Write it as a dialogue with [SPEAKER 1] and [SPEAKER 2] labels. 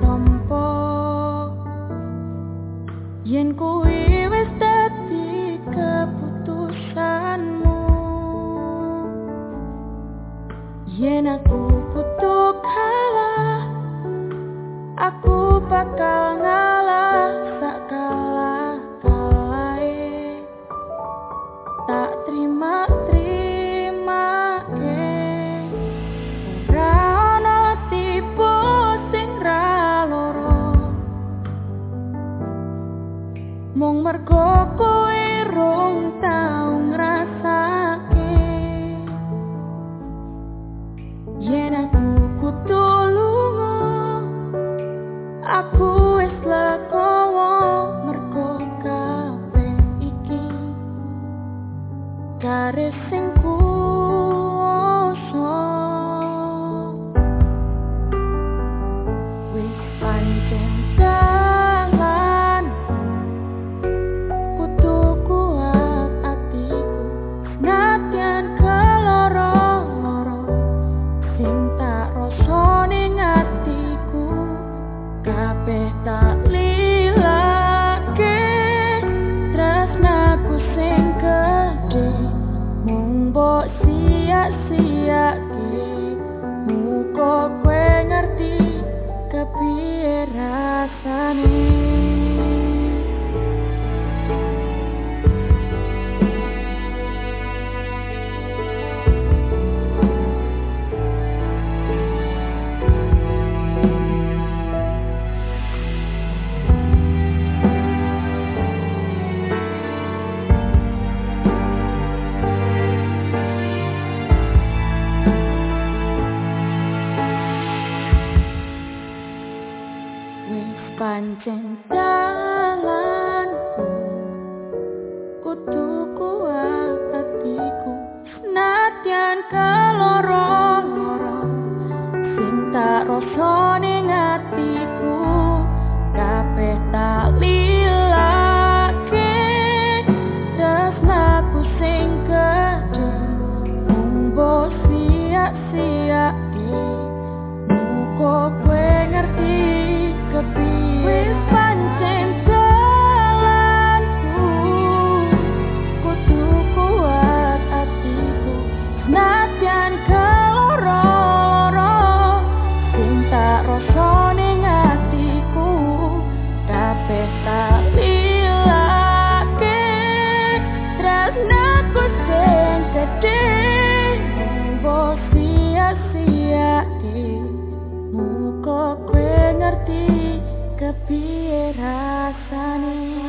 [SPEAKER 1] tompo yen kuwi wis dadi keputusanmu yen aku mung mergo kowe rong tau ngrasake. Yen aku kudu lunga aku wis lekowo mergo kabeh iki. Garis sing wis pancen pancen jalanku kudu kuat atiku natian kaloro-loro sing tak rasane ngatiku. atiku Rasani